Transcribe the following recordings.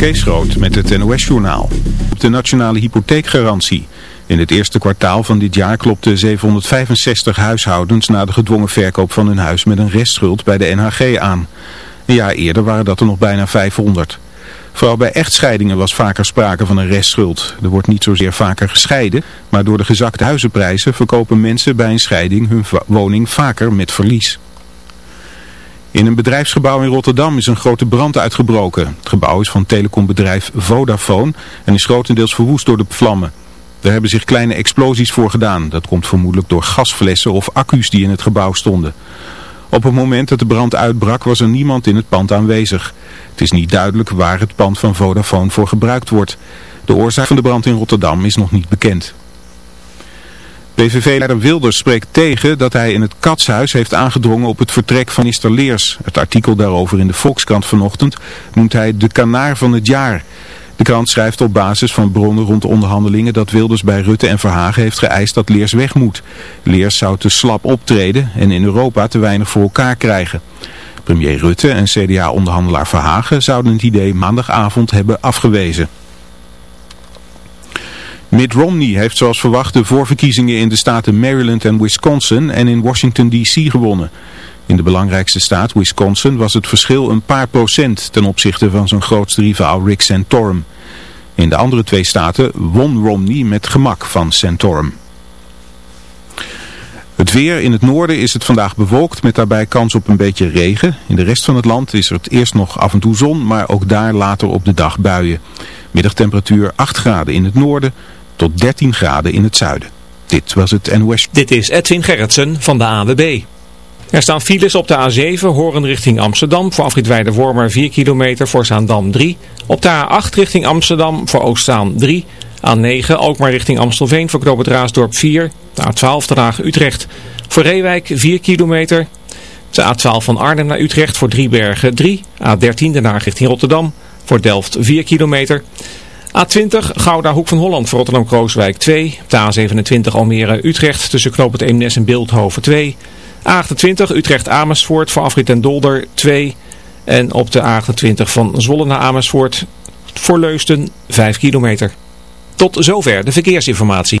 Kees Groot met het NOS-journaal. De nationale hypotheekgarantie. In het eerste kwartaal van dit jaar klopten 765 huishoudens na de gedwongen verkoop van hun huis met een restschuld bij de NHG aan. Een jaar eerder waren dat er nog bijna 500. Vooral bij echtscheidingen was vaker sprake van een restschuld. Er wordt niet zozeer vaker gescheiden, maar door de gezakte huizenprijzen verkopen mensen bij een scheiding hun woning vaker met verlies. In een bedrijfsgebouw in Rotterdam is een grote brand uitgebroken. Het gebouw is van telecombedrijf Vodafone en is grotendeels verwoest door de vlammen. Er hebben zich kleine explosies voor gedaan. Dat komt vermoedelijk door gasflessen of accu's die in het gebouw stonden. Op het moment dat de brand uitbrak was er niemand in het pand aanwezig. Het is niet duidelijk waar het pand van Vodafone voor gebruikt wordt. De oorzaak van de brand in Rotterdam is nog niet bekend. PVV-leider Wilders spreekt tegen dat hij in het Katshuis heeft aangedrongen op het vertrek van minister Leers. Het artikel daarover in de Volkskrant vanochtend noemt hij de kanaar van het jaar. De krant schrijft op basis van bronnen rond de onderhandelingen dat Wilders bij Rutte en Verhagen heeft geëist dat Leers weg moet. Leers zou te slap optreden en in Europa te weinig voor elkaar krijgen. Premier Rutte en CDA-onderhandelaar Verhagen zouden het idee maandagavond hebben afgewezen. Mitt Romney heeft zoals verwacht de voorverkiezingen in de staten Maryland en Wisconsin en in Washington D.C. gewonnen. In de belangrijkste staat, Wisconsin, was het verschil een paar procent ten opzichte van zijn grootste rivaal Rick Santorum. In de andere twee staten won Romney met gemak van Santorum. Het weer in het noorden is het vandaag bewolkt met daarbij kans op een beetje regen. In de rest van het land is er het eerst nog af en toe zon, maar ook daar later op de dag buien. Middagtemperatuur 8 graden in het noorden tot 13 graden in het zuiden. Dit was het NOS. Dit is Edwin Gerritsen van de AWB. Er staan files op de A7, Horen richting Amsterdam, voor afrit Wormer 4 kilometer, voor Zaandam 3. Op de A8 richting Amsterdam, voor Oostzaan 3. A9, ook maar richting Amstelveen, voor Knoop Raasdorp 4. De A12, Den Utrecht, voor Reewijk 4 kilometer. De A12 van Arnhem naar Utrecht, voor Driebergen 3. A13, Den Haag richting Rotterdam, voor Delft 4 kilometer. A20 Gouda Hoek van Holland voor Rotterdam-Krooswijk 2. A27 Almere-Utrecht tussen Knoop het Eemnes en Beeldhoven 2. A28 Utrecht-Amersfoort voor Afrit en Dolder 2. En op de A28 van Zwolle naar Amersfoort voor Leusden 5 kilometer. Tot zover de verkeersinformatie.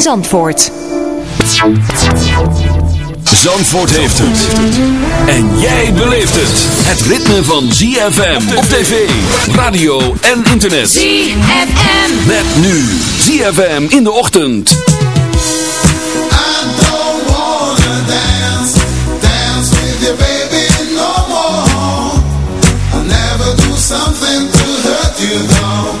Zandvoort. Zandvoort heeft het. En jij beleeft het. Het ritme van ZFM op tv, radio en internet. ZFM. Met nu ZFM in de ochtend. I don't wanna dance, dance with you baby no more. I'll never do something to hurt you though.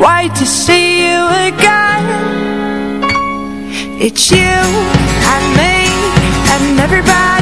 Wait to see you again? It's you and me and everybody.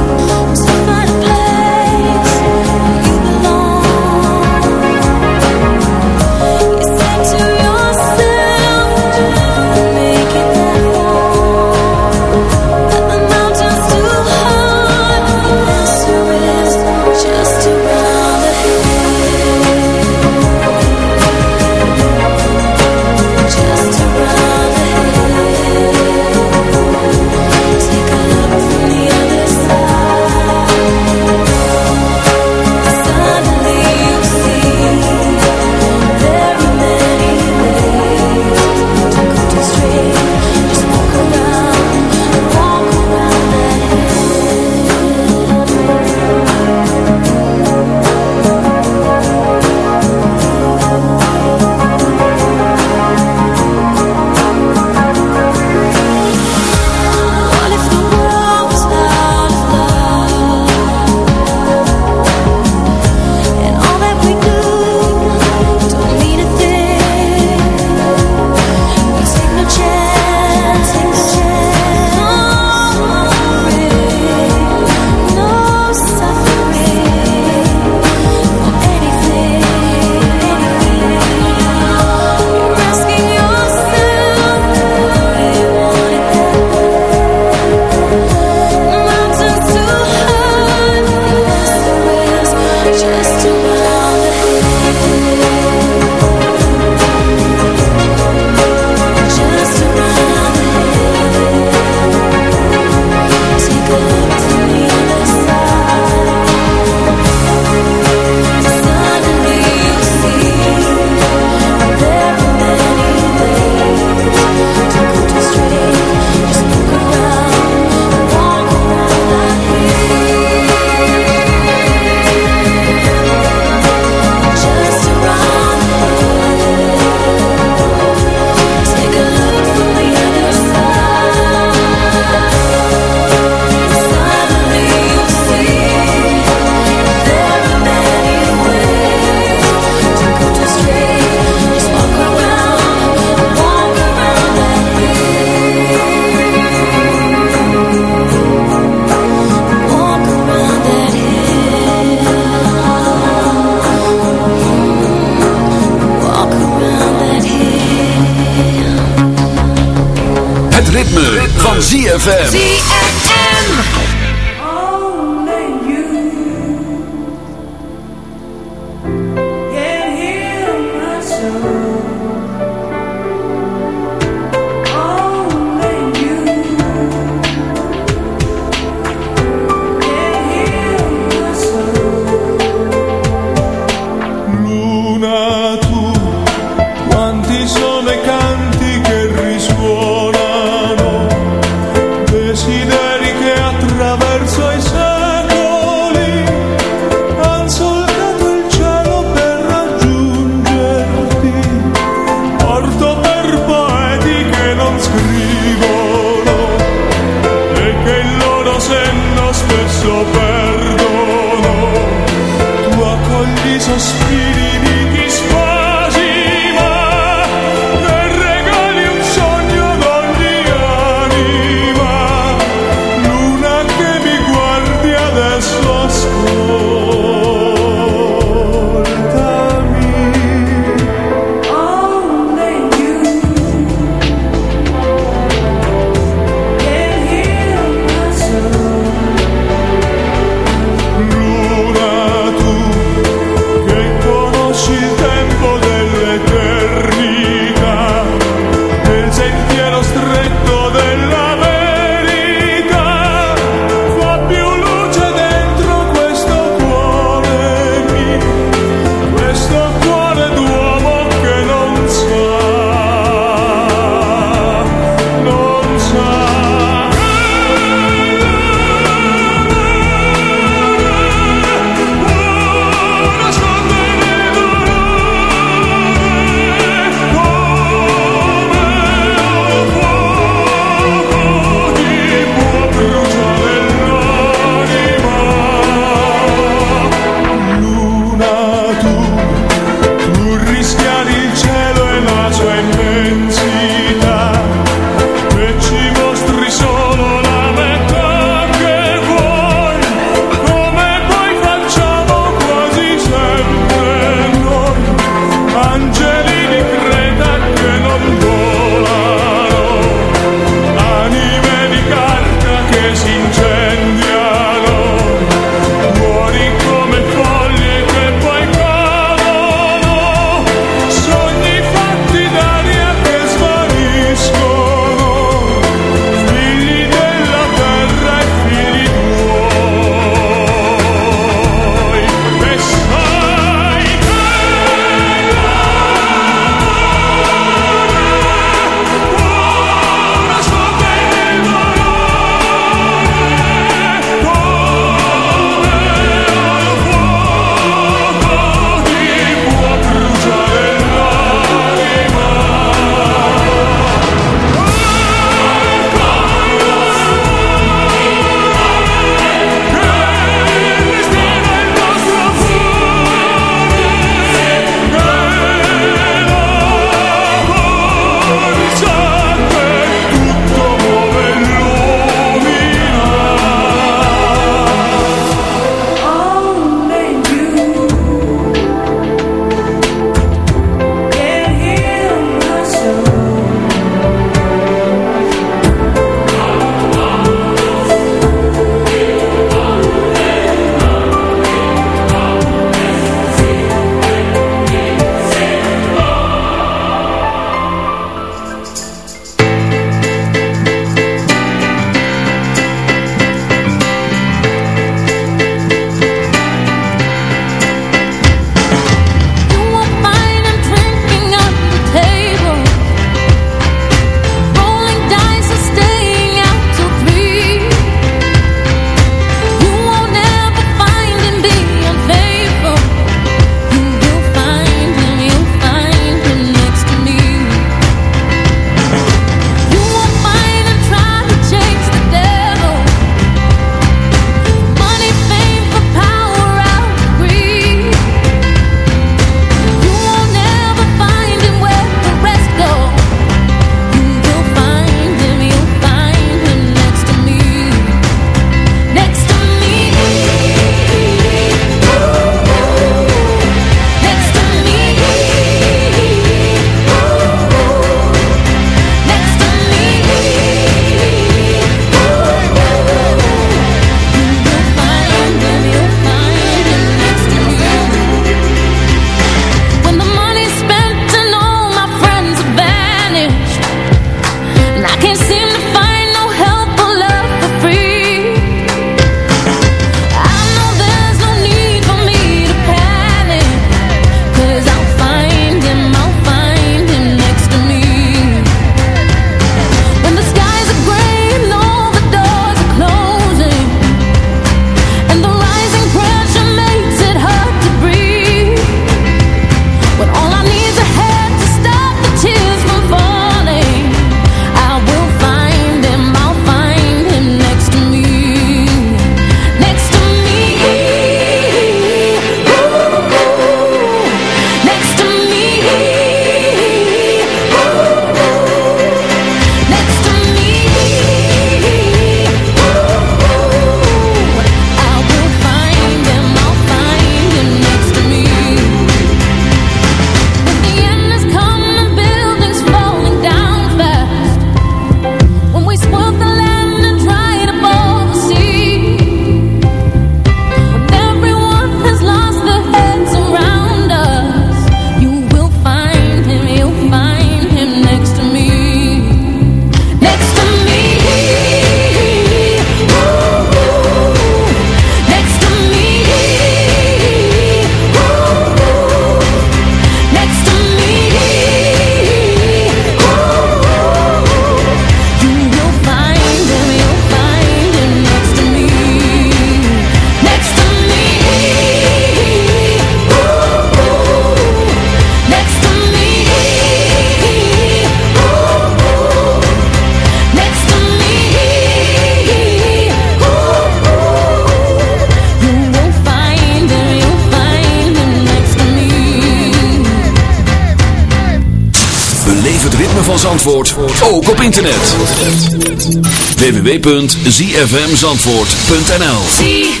www.zfmzandvoort.nl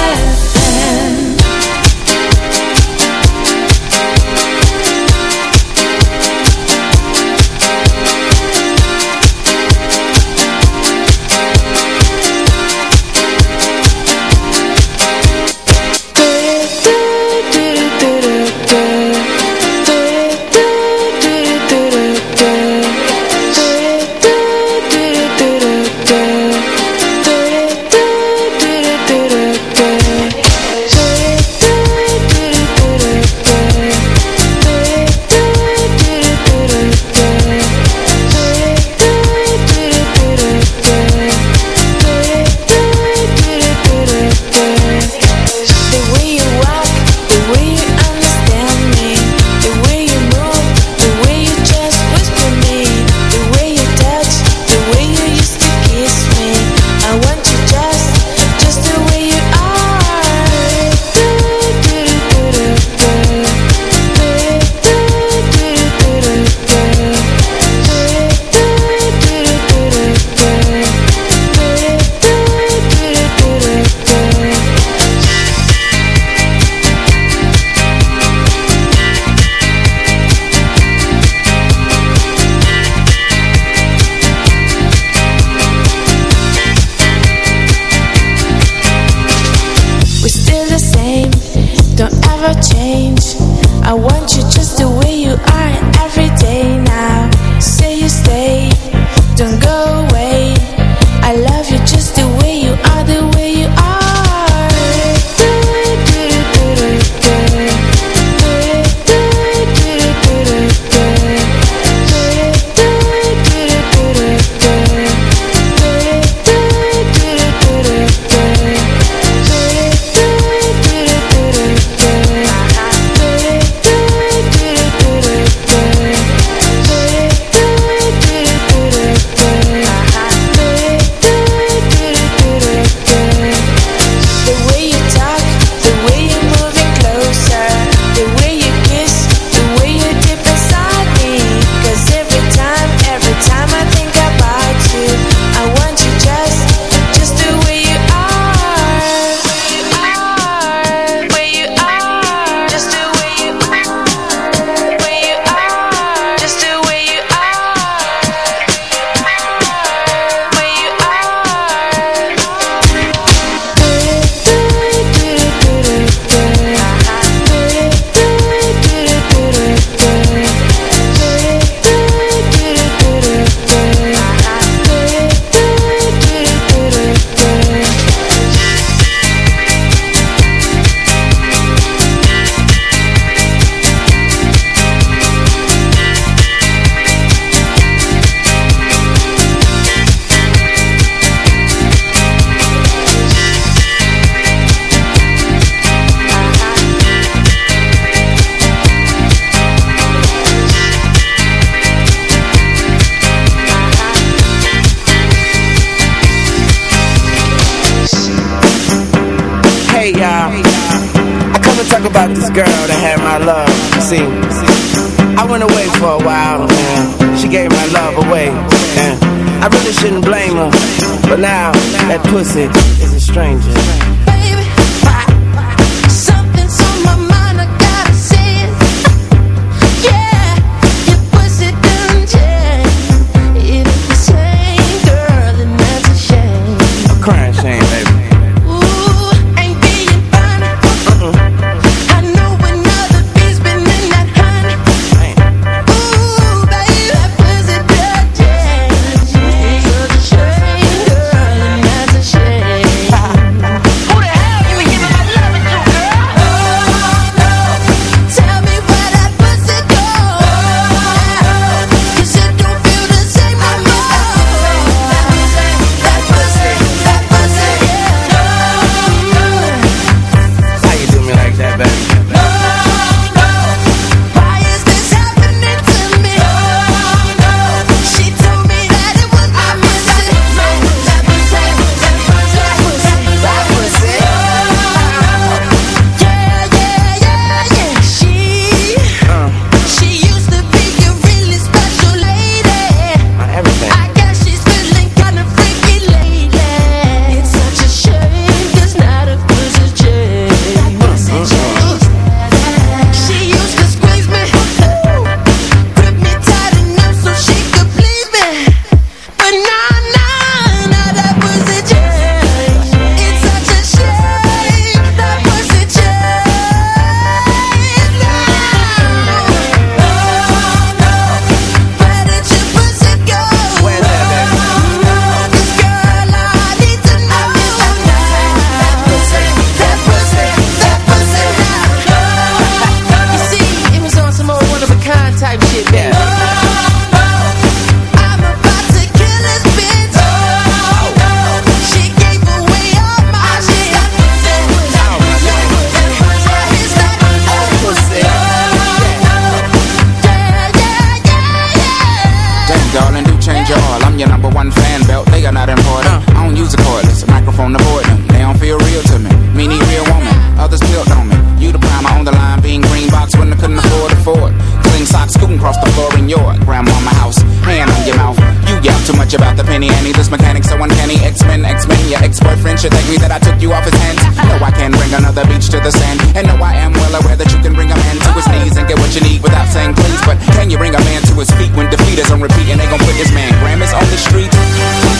not the penny Annie, This mechanic so uncanny. X-Men, X-Men, your ex-boyfriend should thank me that I took you off his hands. No, I can't bring another beach to the sand. And no, I am well aware that you can bring a man to his knees and get what you need without saying please. But can you bring a man to his feet when defeat is on repeat and they gon' put this man Grammys on the street?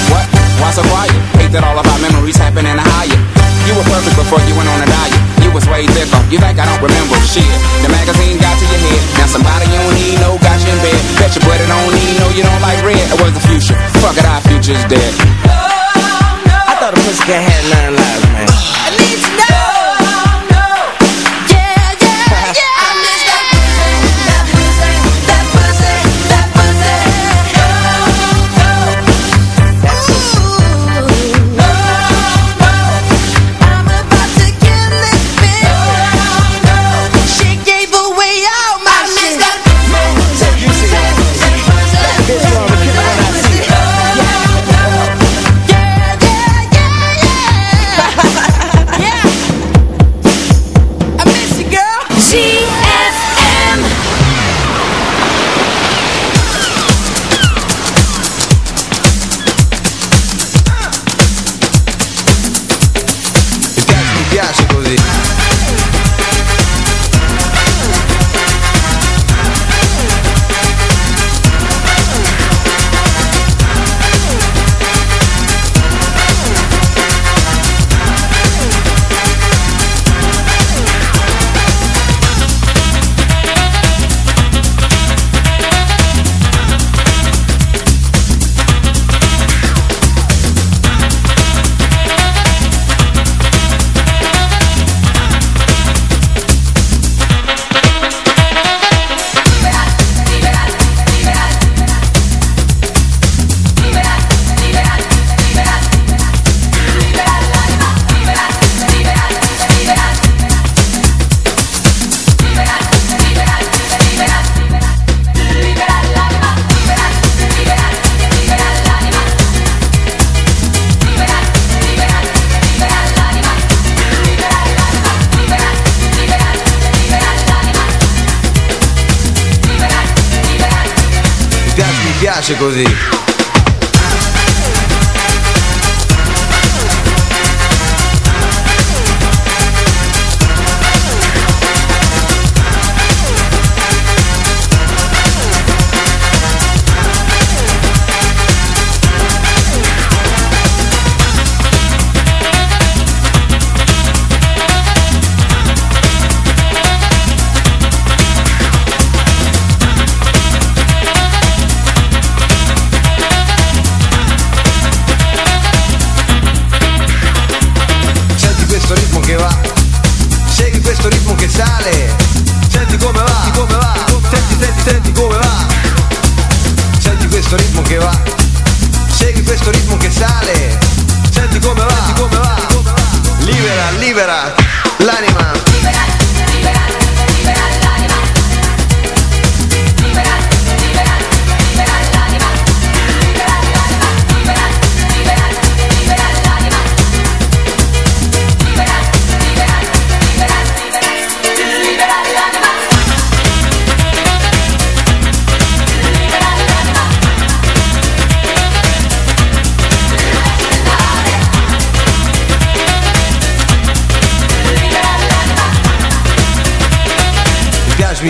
What? Why so quiet? Hate that all of our memories happen in a higher. You were perfect before you went on a diet. You was way thicker. You think I don't remember shit? The magazine got to your head. Now somebody you don't need no got you in bed. Bet your buddy don't need no you don't like red. It was the future. Fuck it, our future's dead. Oh, I thought a pussycat had nine lives, man. I need to know.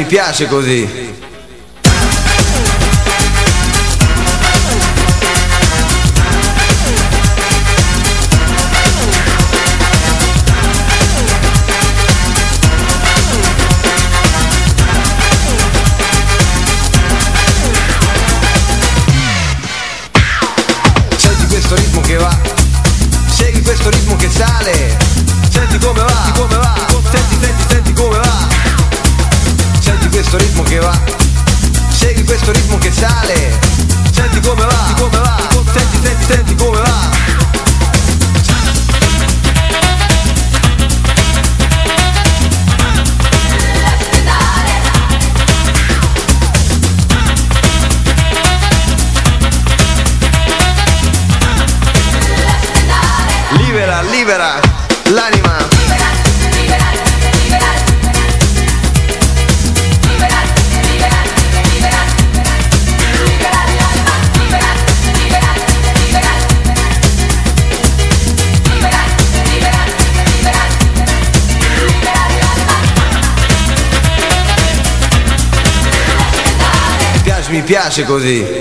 Mi piace, così. Piace così.